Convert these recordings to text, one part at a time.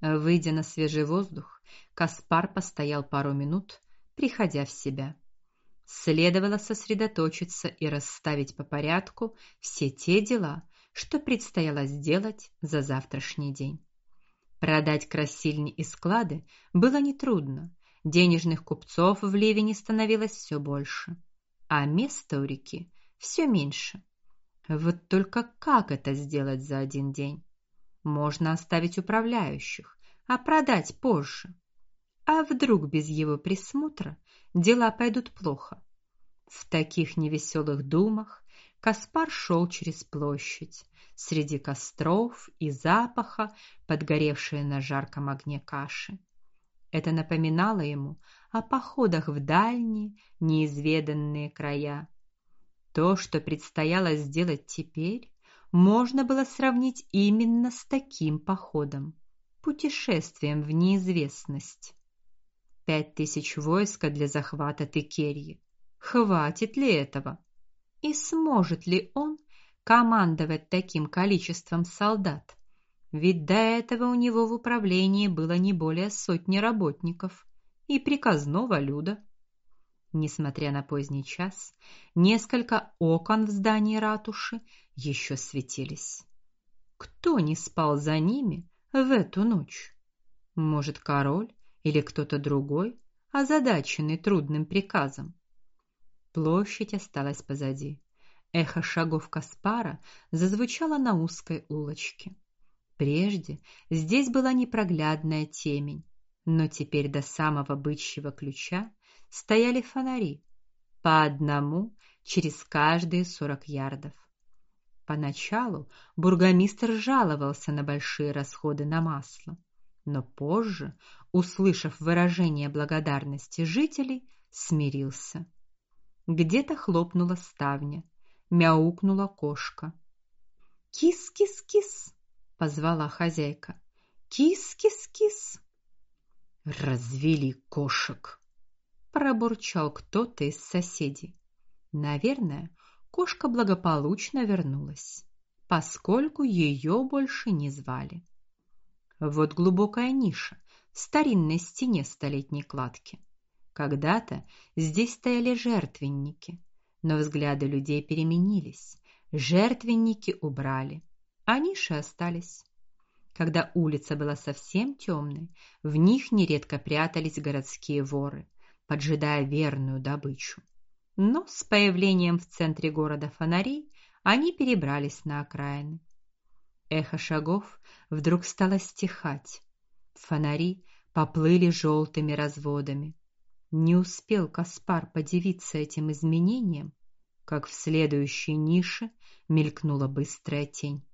Выйдя на свежий воздух, Каспар постоял пару минут, приходя в себя. Следовало сосредоточиться и расставить по порядку все те дела, что предстояло сделать за завтрашний день. Продать красильни и склады было не трудно. Денежных купцов в Ливине становилось все больше, а места у реки все меньше. Вот только как это сделать за один день? Можно оставить управляющих, а продать позже. А вдруг без его присмотра дела пойдут плохо? В таких невеселых думах Каспар шел через площадь, среди костров и запаха подгоревшей на жарком огне каши. Это напоминало ему о походах в дальние, неизведанные края, то, что предстояло сделать теперь, можно было сравнить именно с таким походом, путешествием в неизвестность. Пять тысяч войска для захвата Текерии. Хватит ли этого? И сможет ли он командовать таким количеством солдат? Ведь до этого у него в управлении было не более сотни работников и приказного люда. Несмотря на поздний час, несколько окон в здании ратуши еще светились. Кто не спал за ними в эту ночь? Может, король или кто-то другой, озадаченный трудным приказом? Площадь осталась позади. Эхо шагов Каспара зазвучало на узкой улочке. Прежде здесь была непроглядная темень, но теперь до самого бычьего ключа стояли фонари, по одному через каждые сорок ярдов. Поначалу бургомистр жаловался на большие расходы на масло, но позже, услышав выражение благодарности жителей, смирился. Где-то хлопнула ставня, мяукнула кошка. Кис-кис-кис, позвала хозяйка. Кис-кис-кис. Развели кошек пробурчал кто-то из соседей. Наверное, кошка благополучно вернулась, поскольку ее больше не звали. Вот глубокая ниша в старинной стене столетней кладки. Когда-то здесь стояли жертвенники, но взгляды людей переменились. Жертвенники убрали, а ниши остались. Когда улица была совсем темной, в них нередко прятались городские воры поджидая верную добычу. Но с появлением в центре города фонарей они перебрались на окраины. Эхо шагов вдруг стало стихать. Фонари поплыли желтыми разводами. Не успел Каспар подивиться этим изменениям, как в следующей нише мелькнула быстрая тень.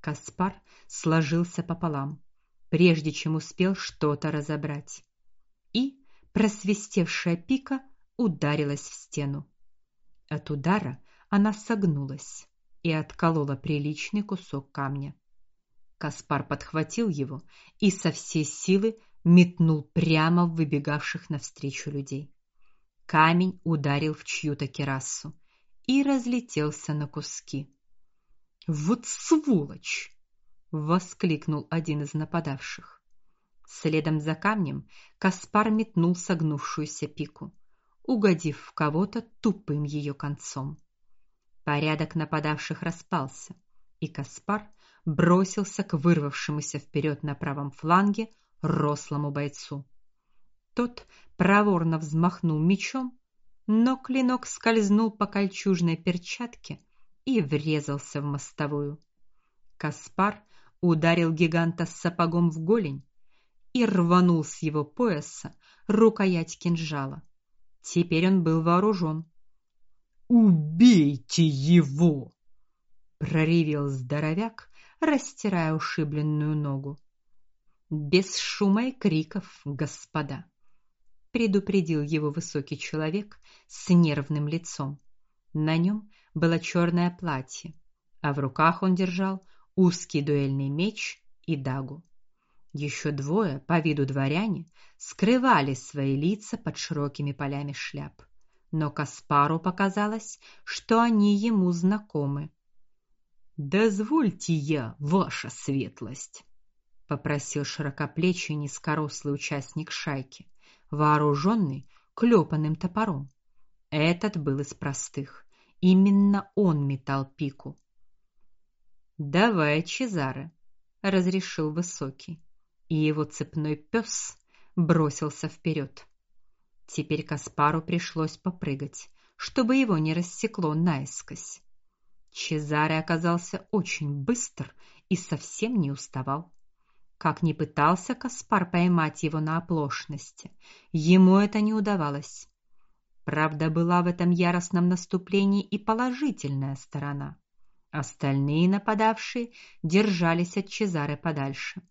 Каспар сложился пополам, прежде чем успел что-то разобрать. И просвистевшая пика ударилась в стену. От удара она согнулась и отколола приличный кусок камня. Каспар подхватил его и со всей силы метнул прямо в выбегавших навстречу людей. Камень ударил в чью-то кирасу и разлетелся на куски. Вот сволочь, воскликнул один из нападавших. Следом за камнем Каспар метнул согнувшуюся пику, угодив в кого-то тупым ее концом. Порядок нападавших распался, и Каспар бросился к вырвавшемуся вперед на правом фланге рослому бойцу. Тот проворно взмахнул мечом, но клинок скользнул по кольчужной перчатке и врезался в мостовую. Каспар ударил гиганта сапогом в голень, и рванул с его пояса рукоять кинжала. Теперь он был вооружен. Убейте его, проревел здоровяк, растирая ушибленную ногу. Без шума и криков, господа, предупредил его высокий человек с нервным лицом. На нем было черное платье, а в руках он держал узкий дуэльный меч и дагу. Еще двое, по виду дворяне, скрывали свои лица под широкими полями шляп, но Каспару показалось, что они ему знакомы. Дозвольте я, ваша светлость, попросил широкоплечий низкорослый участник шайки, вооруженный клепанным топором. Этот был из простых. Именно он метал пику. "Давай, Чезаре", разрешил высокий, и его цепной пес бросился вперед. Теперь Каспару пришлось попрыгать, чтобы его не рассекло наискось. Чезаре оказался очень быстр и совсем не уставал. Как ни пытался Каспар поймать его на оплошности, ему это не удавалось. Правда, была в этом яростном наступлении и положительная сторона. Остальные нападавшие держались от Чезаре подальше.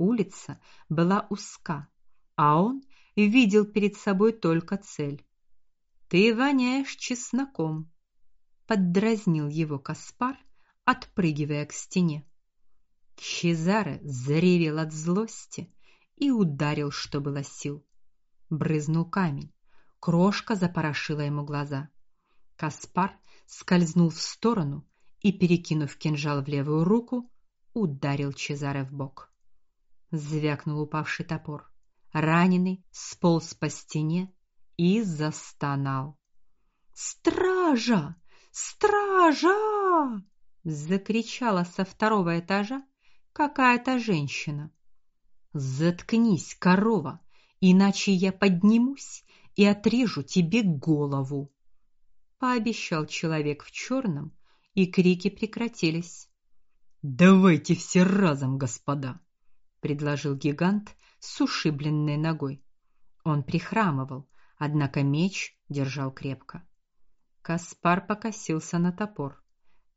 Улица была узка, а он видел перед собой только цель. Ты воняешь чесноком, поддразнил его Каспар, отпрыгивая к стене. Чезаре заревел от злости и ударил, что было сил. Брызнул камень. Крошка запорошила ему глаза. Каспар скользнул в сторону и, перекинув кинжал в левую руку, ударил Чезаре в бок. Звякнул упавший топор. Раненый сполз по стене и застонал. Стража! Стража! закричала со второго этажа какая-то женщина. Заткнись, корова, иначе я поднимусь и отрежу тебе голову, пообещал человек в черном, и крики прекратились. Давайте все разом, господа, предложил гигант с ушибленной ногой. Он прихрамывал, однако меч держал крепко. Каспар покосился на топор.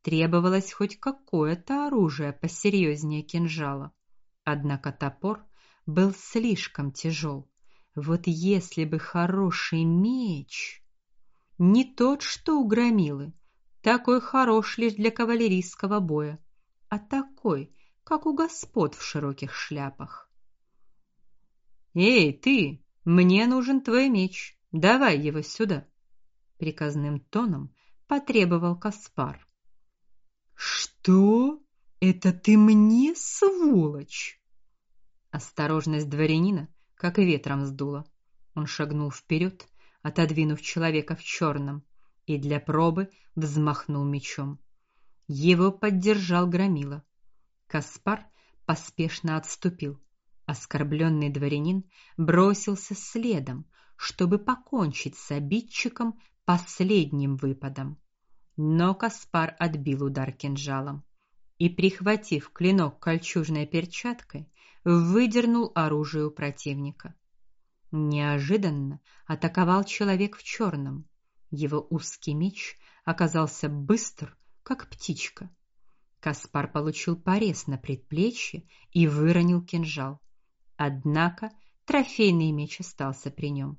Требовалось хоть какое-то оружие посерьезнее кинжала. Однако топор был слишком тяжел. Вот если бы хороший меч, не тот, что у громилы, такой хорош лишь для кавалерийского боя, а такой, как у господ в широких шляпах. Эй, ты, мне нужен твой меч. Давай его сюда, приказным тоном потребовал Каспар. Что? Это ты мне, сволочь? Осторожность дворянина как и ветром сдуло. Он шагнул вперед, отодвинув человека в черном, и для пробы взмахнул мечом. Его поддержал громила. Каспар поспешно отступил. Оскорбленный дворянин бросился следом, чтобы покончить с обидчиком последним выпадом. Но Каспар отбил удар кинжалом и, прихватив клинок кольчужной перчаткой, выдернул оружие у противника. Неожиданно атаковал человек в черном. Его узкий меч оказался быстр, как птичка. Каспар получил порез на предплечье и выронил кинжал. Однако трофейный меч остался при нем.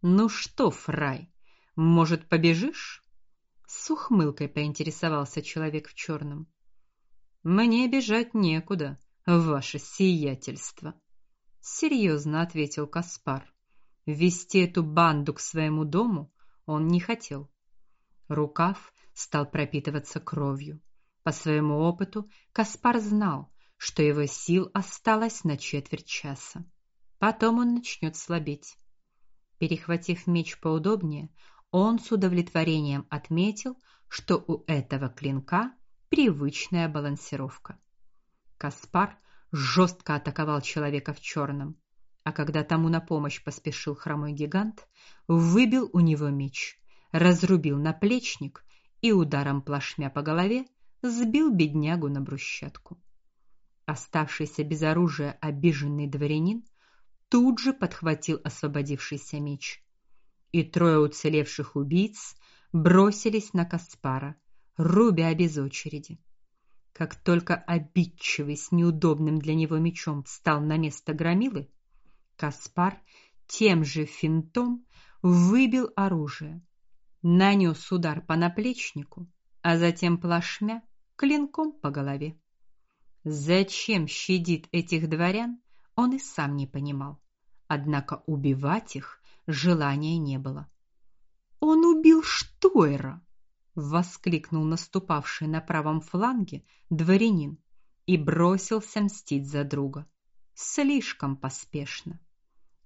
Ну что, Фрай, может, побежишь? С ухмылкой поинтересовался человек в черном. Мне бежать некуда, ваше сиятельство, серьезно ответил Каспар. Вести эту банду к своему дому он не хотел. Рукав стал пропитываться кровью. По своему опыту Каспар знал, что его сил осталось на четверть часа. Потом он начнет слабеть. Перехватив меч поудобнее, он с удовлетворением отметил, что у этого клинка привычная балансировка. Каспар жестко атаковал человека в черном, а когда тому на помощь поспешил хромой гигант, выбил у него меч, разрубил наплечник и ударом плашмя по голове сбил беднягу на брусчатку. Оставшийся без оружия обиженный дворянин тут же подхватил освободившийся меч и трое уцелевших убийц бросились на Каспара, рубя без очереди. Как только обидчивый с неудобным для него мечом встал на место громилы, Каспар тем же финтом выбил оружие, нанес удар по наплечнику, а затем плашмя клинком по голове. Зачем щадит этих дворян, он и сам не понимал. Однако убивать их желания не было. Он убил Штойра, воскликнул наступавший на правом фланге дворянин и бросился мстить за друга. Слишком поспешно.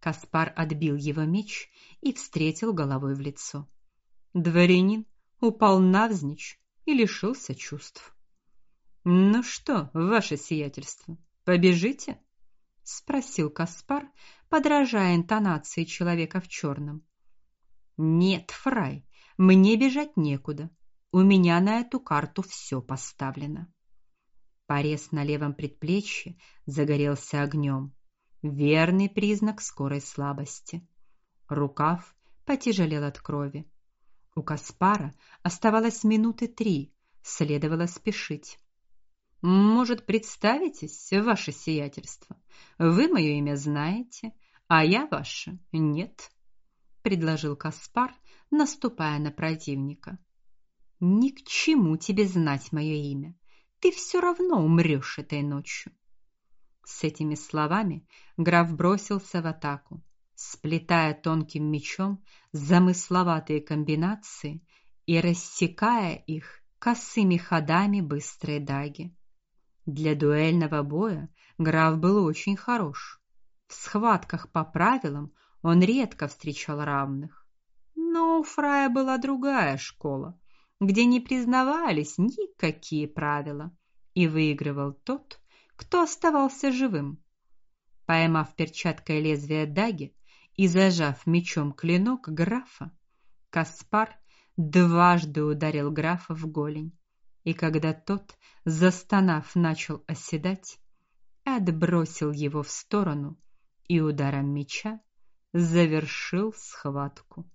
Каспар отбил его меч и встретил головой в лицо. Дворянин упал навзничь и лишился чувств. Ну что, ваше сиятельство, побежите? спросил Каспар, подражая интонации человека в черном. Нет, фрай, мне бежать некуда. У меня на эту карту все поставлено. Порез на левом предплечье загорелся огнем. Верный признак скорой слабости. Рукав потяжелел от крови. У Каспара оставалось минуты три, следовало спешить. Может, представитесь, ваше сиятельство? Вы мое имя знаете, а я ваше нет, предложил Каспар, наступая на противника. Ни к чему тебе знать мое имя. Ты все равно умрешь этой ночью. С этими словами граф бросился в атаку, сплетая тонким мечом замысловатые комбинации и рассекая их косыми ходами быстрой даги. Для дуэльного боя граф был очень хорош. В схватках по правилам он редко встречал равных. Но у Фрая была другая школа, где не признавались никакие правила, и выигрывал тот, кто оставался живым. Поймав перчаткой лезвие даги и зажав мечом клинок графа, Каспар дважды ударил графа в голень. И когда тот, застонав, начал оседать, отбросил его в сторону и ударом меча завершил схватку.